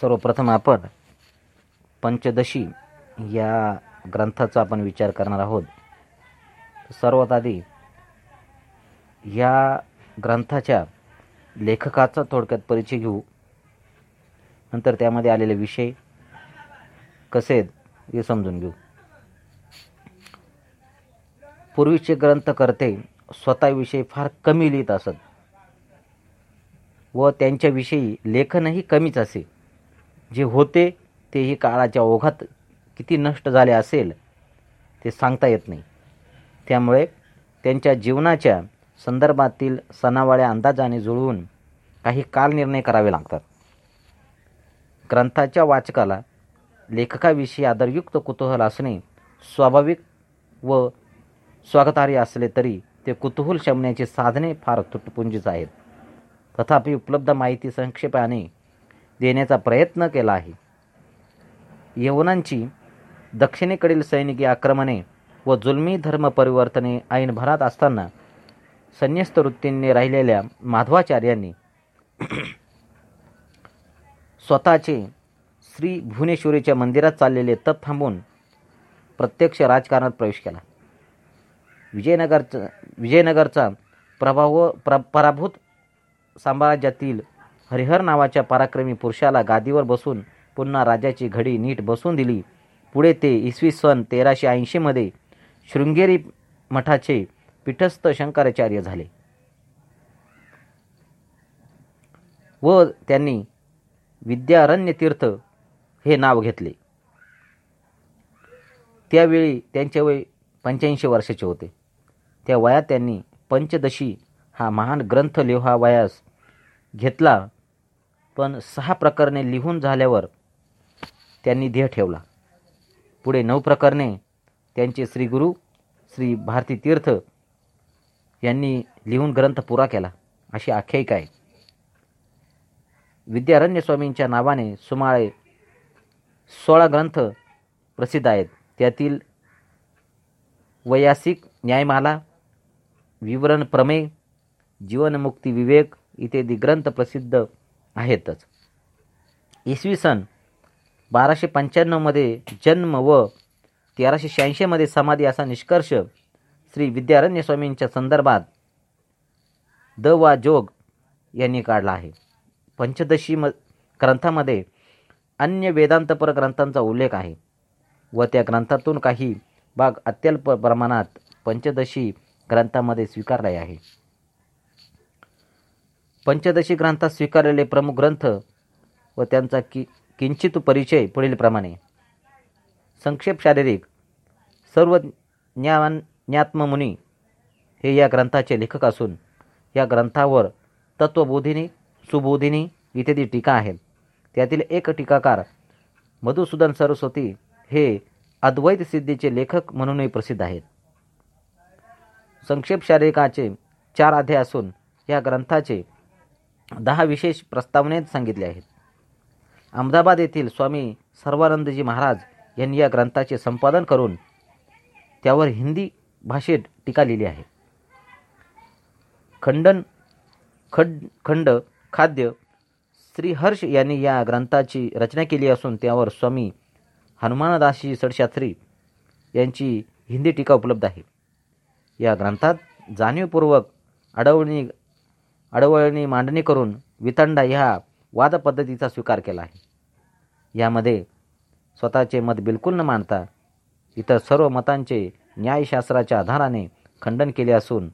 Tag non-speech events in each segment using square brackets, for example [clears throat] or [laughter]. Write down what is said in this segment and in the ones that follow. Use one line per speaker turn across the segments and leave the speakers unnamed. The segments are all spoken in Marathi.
सर्वप्रथम आपण पंचदशी या ग्रंथाचा आपण विचार करणार आहोत. सर्वात आधी या ग्रंथाच्या लेखकाचा थोडक्यात परिचय घेऊ. नंतर त्यामध्ये आलेले विषय कसे हे समजून घेऊ. पूर्वीचे ग्रंथकर्ते स्वतःविषयी फार कमी लिहित असत व त्यांच्याविषयी लेखनही कमीच असे. जे होते तेही काळाच्या ओघात किती नष्ट झाले असेल ते सांगता येत नाही. त्यामुळे त्यांच्या जीवनाच्या संदर्भातील सणावाळ्या अंदाजाने जुळवून काही कालनिर्णय करावे लागतात. ग्रंथाच्या वाचकाला लेखकाविषयी आदरयुक्त कुतूहल असणे स्वाभाविक व स्वागतार्ह असले तरी ते कुतूहल शमण्याची साधने फार तुटपुंजीच आहेत. तथापि उपलब्ध माहिती संक्षेपाने देण्याचा प्रयत्न केला आहे. यवनांची दक्षिणेकडील सैनिकी आक्रमणे व जुलमी धर्म परिवर्तने ऐन भरात असताना संन्यस्त वृत्तींनी राहिलेल्या माधवाचार्यांनी स्वतःचे श्री भुवनेश्वरीच्या मंदिरात चाललेले तप थांबून प्रत्यक्ष राजकारणात प्रवेश केला. विजयनगरचा विजयनगरचा प्रभाव प्र पराभूत साम्राज्यातील हरिहर नावाच्या पराक्रमी पुरुषाला गादीवर बसून पुन्हा राजाची घडी नीट बसून दिली. पुढे ते इसवी सन तेराशे ऐंशीमध्ये शृंगेरी मठाचे पीठस्थ शंकराचार्य झाले. व त्यांनी विद्यारण्य तीर्थ हे नाव घेतले. त्यावेळी त्यांचे वय पंच्याऐंशी वर्षाचे होते. त्या वयात त्यांनी पंचदशी हा महान ग्रंथ लिहावयास घेतला. पण सहा प्रकरणे लिहून झाल्यावर त्यांनी ध्येय ठेवला. पुढे नऊ प्रकरणे त्यांचे श्री गुरु श्री भारती तीर्थ यांनी लिहून ग्रंथ पुरा केला. अशी आख्यायिका आहे. विद्यारण्य स्वामींच्या नावाने सुमारे सोळा ग्रंथ प्रसिद्ध आहेत. त्यातील वैयासिक न्यायमाला विवरण प्रमेय जीवनमुक्ती विवेक इत्यादी ग्रंथ प्रसिद्ध आहेतच. इसवी सन बाराशे पंच्याण्णवमध्ये जन्म व तेराशे शहाऐंशीमध्ये समाधी असा निष्कर्ष श्री विद्यारण्य स्वामींच्या संदर्भात द वा जोग यांनी काढला आहे. पंचदशी म ग्रंथामध्ये अन्य वेदांतपर ग्रंथांचा उल्लेख आहे व त्या ग्रंथातून काही भाग अत्यल्प प्रमाणात पंचदशी ग्रंथामध्ये स्वीकारले आहे. पंचदशी ग्रंथात स्वीकारलेले प्रमुख ग्रंथ व त्यांचा कि किंचित परिचय पुढीलप्रमाणे. संक्षेप शारीरिक. सर्व ज्ञान ज्ञात्ममुनी हे या ग्रंथाचे लेखक असून या ग्रंथावर तत्वबोधिनी सुबोधिनी इत्यादी टीका आहेत. त्यातील एक टीकाकार मधुसूदन सरस्वती हे अद्वैत सिद्धीचे लेखक म्हणूनही प्रसिद्ध आहेत. संक्षेप शारीरिकाचे चार अध्याय असून या ग्रंथाचे दहा विशेष प्रस्तावनेत सांगितले आहेत. अहमदाबाद येथील स्वामी सर्वानंदजी महाराज यांनी या ग्रंथाचे संपादन करून त्यावर हिंदी भाषेत टीका लिहिली आहे. खंडन खड खंड खाद्य श्रीहर्ष यांनी या ग्रंथाची रचना केली असून त्यावर स्वामी हनुमानदासजी सडशास्त्री यांची हिंदी टीका उपलब्ध आहे. या ग्रंथात जाणीवपूर्वक अडवणी अडवळणी मांडणी करून वितंडा ह्या वादपद्धतीचा स्वीकार केला आहे. यामध्ये स्वतःचे मत बिलकुल न मांडता इतर सर्व मतांचे न्यायशास्त्राच्या आधाराने खंडन केले असून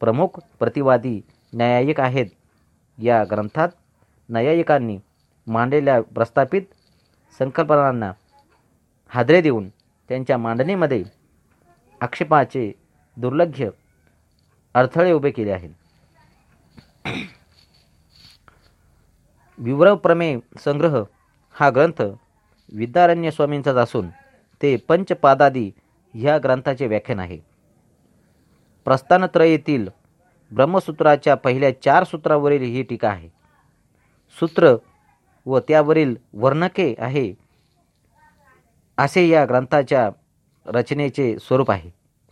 प्रमुख प्रतिवादी न्यायिक आहेत. या ग्रंथात न्यायिकांनी मांडलेल्या प्रस्थापित संकल्पनांना हादरे देऊन त्यांच्या मांडणीमध्ये आक्षेपाचे दुर्लघ्य अडथळे उभे केले आहेत. विवरव प्रमेय संग्रह हा ग्रंथ विद्यारण्य स्वामींचाच असून ते पंचपादादी ह्या ग्रंथाचे व्याख्यान आहे. प्रस्थानत्रयेतील ब्रह्मसूत्राच्या पहिल्या चार सूत्रावरील ही टीका आहे. सूत्र व त्यावरील वर्णके आहे असे या ग्रंथाच्या रचनेचे स्वरूप आहे.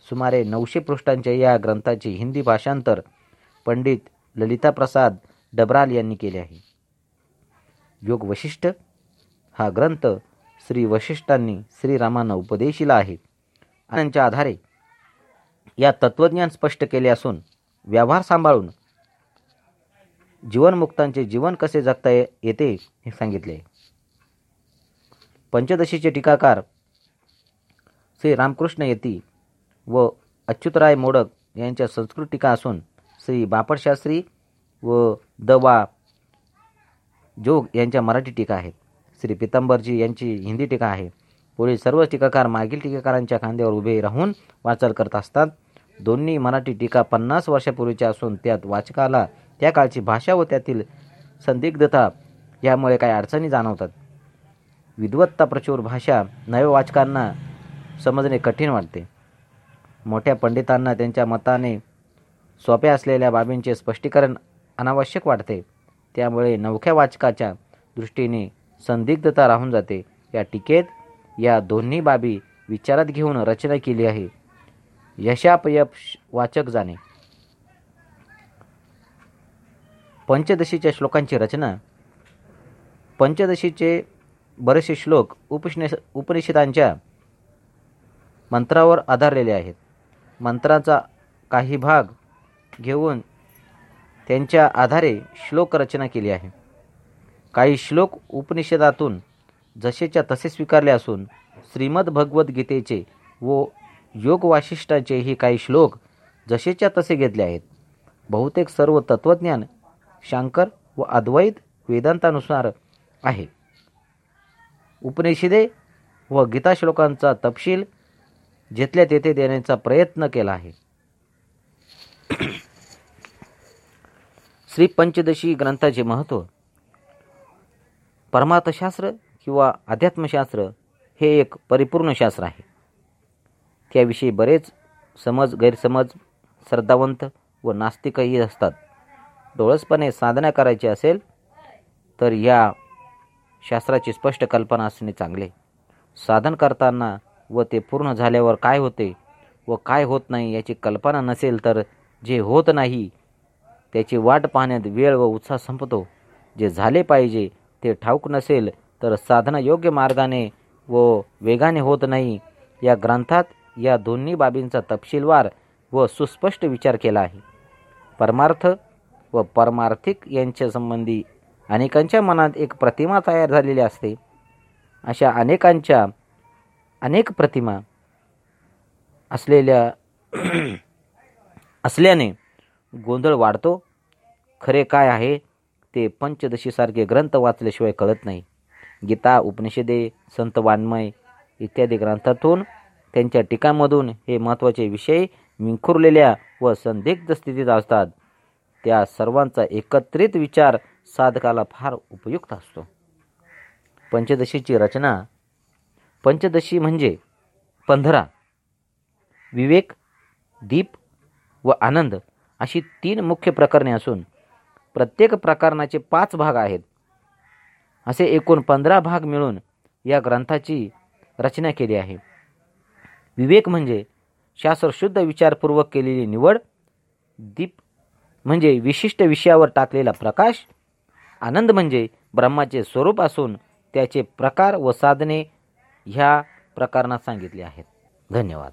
सुमारे नऊशे पृष्ठांच्या या ग्रंथाचे हिंदी भाषांतर पंडित ललिताप्रसाद डबराल यांनी केले आहे. योग वशिष्ठ हा ग्रंथ श्री वशिष्ठांनी श्रीरामांना उपदेशिला आहे. त्यांच्या आधारे या तत्वज्ञान स्पष्ट केले असून व्यवहार सांभाळून जीवनमुक्तांचे जीवन कसे जगता येते हे सांगितले. पंचदशीचे टीकाकार श्री रामकृष्ण येती व अच्युतराय मोडक यांच्या संस्कृत टीका असून श्री बापटशास्त्री व दवा जोग यांच्या मराठी टीका आहेत. श्री पितांबरजी यांची हिंदी टीका आहे. पुढील सर्व टीकाकार मागील टीकाकारांच्या खांद्यावर उभे राहून वाचन करत असतात. दोन्ही मराठी टीका पन्नास वर्षापूर्वीच्या असून त्यात वाचकाला त्या काळची भाषा व त्यातील संदिग्धता यामुळे काही अडचणी जाणवतात. विद्वत्ता प्रचूर भाषा नव्या वाचकांना समजणे कठीण वाटते. मोठ्या पंडितांना त्यांच्या मताने सोप्या असलेल्या बाबींचे स्पष्टीकरण अनावश्यक वाटते. त्यामुळे नवख्या वाचकाच्या दृष्टीने संदिग्धता राहून जाते. या टीकेत या दोन्ही बाबी विचारात घेऊन रचना केली आहे. यशापयश वाचक जाणे. पंचदशीच्या श्लोकांची रचना. पंचदशीचे बरेचसे श्लोक उपनिष उपनिषदांच्या मंत्रावर आधारलेले आहेत. मंत्राचा काही भाग घेऊन त्यांच्या आधारे श्लोक रचना केली आहे. काही श्लोक उपनिषदातून जसेच्या तसे स्वीकारले असून श्रीमद भगवद्गीतेचे व योगवाशिष्ठाचेही काही श्लोक जसेच्या तसे घेतले आहेत. बहुतेक सर्व तत्त्वज्ञान शांकर व अद्वैत वेदांतानुसार आहे. उपनिषदे व गीताश्लोकांचा तपशील जिथल्या तेथे देण्याचा प्रयत्न केला आहे. श्री पंचदशी ग्रंथाचे महत्त्व परमार्थशास्त्र किंवा अध्यात्मशास्त्र हे एक परिपूर्ण शास्त्र आहे. त्याविषयी बरेच समज गैरसमज श्रद्धावंत व नास्तिकही असतात. डोळसपणे साधना करायची असेल तर या शास्त्राची स्पष्ट कल्पना असणे चांगले. साधन करताना व ते पूर्ण झाल्यावर काय होते व काय होत नाही याची कल्पना नसेल तर जे होत नाही त्याची वाट पाहण्यात वेळ व उत्साह संपतो. जे झाले पाहिजे ते ठाऊक नसेल तर साधना योग्य मार्गाने व वेगाने होत नाही. या ग्रंथात या दोन्ही बाबींचा तपशीलवार व सुस्पष्ट विचार केला आहे. परमार्थ व परमार्थिक यांच्या संबंधी अनेकांच्या मनात एक प्रतिमा तयार झालेली असते. अशा अनेकांच्या अनेक प्रतिमा असलेल्या [clears throat] असल्याने गोंधळ वाढतो. खरे काय आहे ते पंचदशीसारखे ग्रंथ वाचल्याशिवाय कळत नाही. गीता उपनिषदे संत वाङ्मय इत्यादी ग्रंथातून त्यांच्या टीकामधून हे महत्त्वाचे विषय विंखुरलेल्या व संदिग्ध स्थितीत असतात. त्या सर्वांचा एकत्रित विचार साधकाला फार उपयुक्त असतो. पंचदशीची रचना. पंचदशी म्हणजे पंधरा. विवेक दीप व आनंद. अशी तीन मुख्य प्रकरणे असून प्रत्येक प्रकरणाचे पाच भाग आहेत. असे एकूण पंधरा भाग मिळून या ग्रंथाची रचना केली आहे. विवेक म्हणजे शास्त्रशुद्ध विचारपूर्वक केलेली निवड दीप म्हणजे विशिष्ट विषयावर टाकलेला प्रकाश आनंद म्हणजे ब्रह्माचे स्वरूप असून त्याचे प्रकार व साधने ह्या प्रकरणात सांगितले आहेत. धन्यवाद.